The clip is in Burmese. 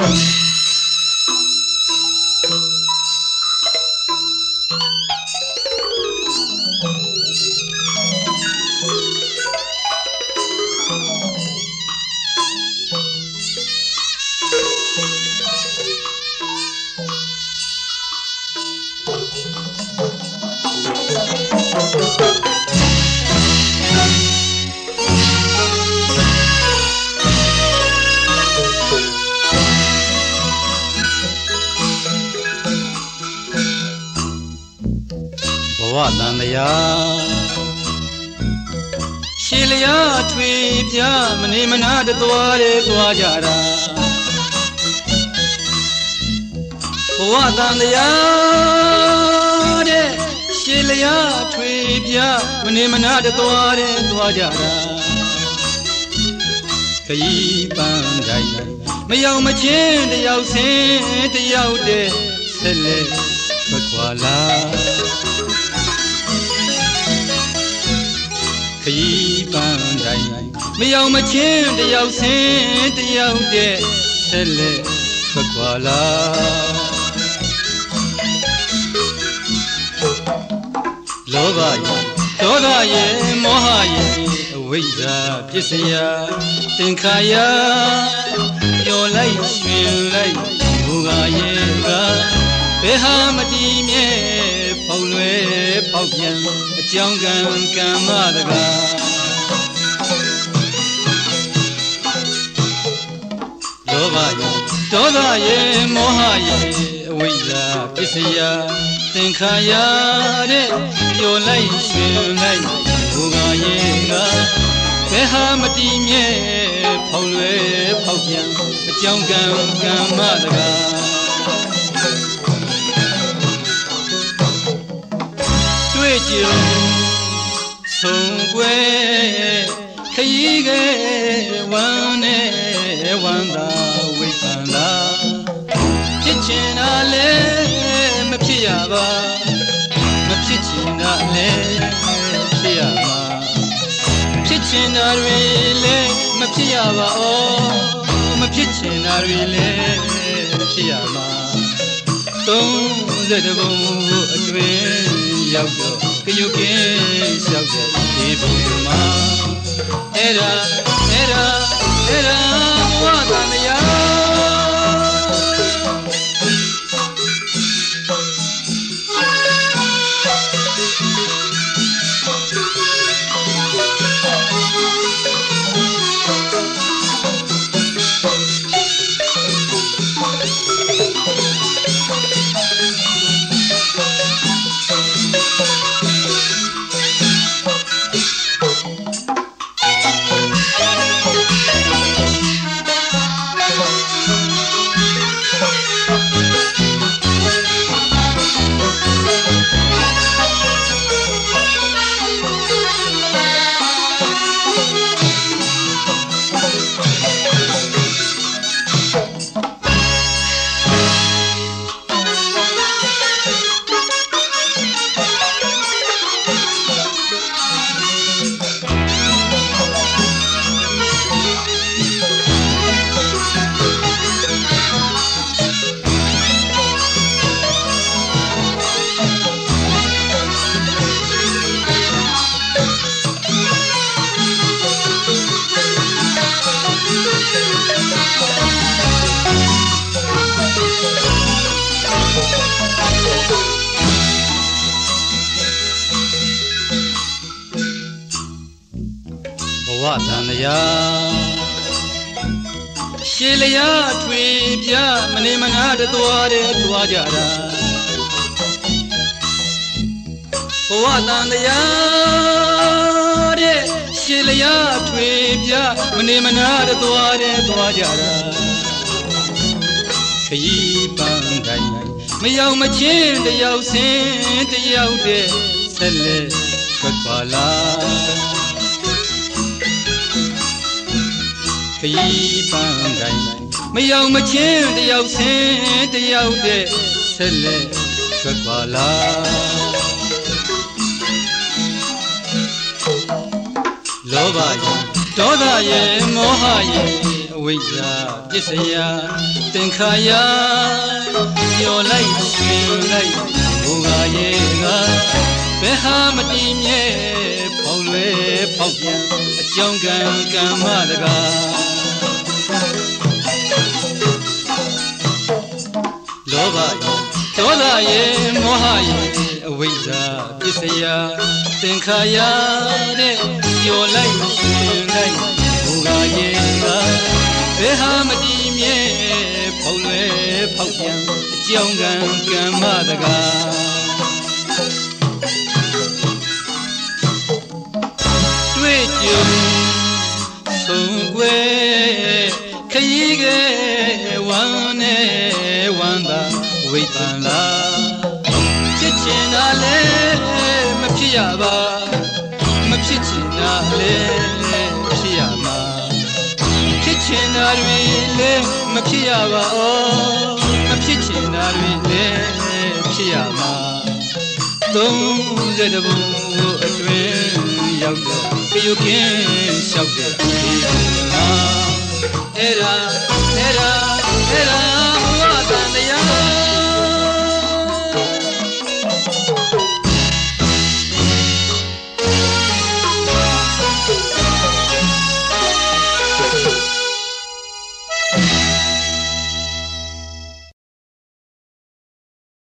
ဘ ဝတန်တရားရှည်လျားထွေပြမနေမနာတသွားတယ်သွားကြတာဘဝတန်တရားတဲ့ရှည်လျားထွေပြမနေမနာတသွားတယ်သွားကြတာခရီးပန်းတိုင်းမရောက်မချင်းတယောက်ဆင်းတယောက်တည်းဆက်လက်ထွက်ခွာလာ ခရီးပန်းတိုင်းမရောက်မချင်းတယောက်ဆင်းတယောက်တည်းဆက်လက်ထွက်ခွာလာလောဘရဲ့ဒေါသရဲ့မောဟရဲ့အဝိဇ္ဇာပစ္စယသင်္ခါရပျော်လိုက်ရွှင်လိုက်မူကားရဲ့ကဘယ်ဟာမတည်မြဲဖောက်လွယ်ဖောက်ပြန်အ ကြောင်းကံကံမတကားလောဘရဲ့ဒေါသရဲ့မောဟရဲ့အဝိဇ္ဇာပစ္စယသင်္ခါရတဲ့ပျော်လိုက်ရွှင်လိုက်ဘုရားရဲ့ကဘယ်ဟာမတည်မြဲဖောက်လွယ်ဖောက်ပြန်အကြောင်းကံကံမတကားတွေ့ကြုံ ဆုံးွယ်ခရီးကဝမ်းနဲ့ဝမ်းသာဝိပန္နာဖြစ်ချင်တာလဲမဖြစ်ရပါမဖြစ်ချင်တာလဲဖြစ်ရပါဖြစ်ချင်တာတွေလဲမဖြစ်ရပါဩမဖြစ်ချင်တာတွေလဲဖြစ်ရမှာသုံးစက်တဘုံအတွင်ရောက်တော့ကညုကင်း လျှောက်တဲ့ဒီဘုံမှာအဲ့ဒါအဲ့ဒါအဲ့ဒါ ဝတန်တရားရှည်လျားထွေပြမနေမနာတသွားတဲ့သွားကြတာဘဝတန်တရားတဲ့ရှည်လျားထွေပြမနေမနာတသွားတဲ့သွားကြတာခရီးပန်းတိုင်းမရောက်မချင်းတယောက်ဆင်းတယောက်တည်းဆက်လက်ထွက်ပါလား ခရီးပန်းတိုင်းမရောက်မချင်းတယောက်ဆင်းတယောက်တည်းဆက်လက်ထွက်ပါလားလောဘရဲ့ဒေါသရဲ့မောဟရဲ့အဝိဇ္ဇာပစ္စယသင်္ခါယညော်လိုက်ရှင်လိုက်ဘုရားရဲ့ကဘယ်ဟာမတည်မြဲဖောက်လွဲဖောက်ပြန်အကြောင်းကံကမ္မတကား ဘဒေါသရဲ့မောဟရဲ့အဝိဇ္ဇာပစ္စယသင်္ခါရတဲ့ကျော်လိုက်ရှင်လိုက်ဘုရားရဲ့ကဘယ်ဟာမတည်မြဲဖောက်လွယ်ဖောက်ပြန်အကြောင်းကံကမ္မတကားတွေ့ကြုံ ဝိပန်လာဖြစ်ချင်တာလဲမဖြစ်ရပါမဖြစ်ချင်တာလဲဖြစ်ရမှာဖြစ်ချင်တာတွေလဲမဖြစ်ရပါဩမဖြစ်ချင်တာတွေလဲဖြစ်ရမှာသုံးတဲ့ဘုံအတွင်ရောက်တော့ခရုကင်းလျှောက်တဲ့ဒီဟာအဲ့ဒါအဲ့ဒါအဲ့ဒါ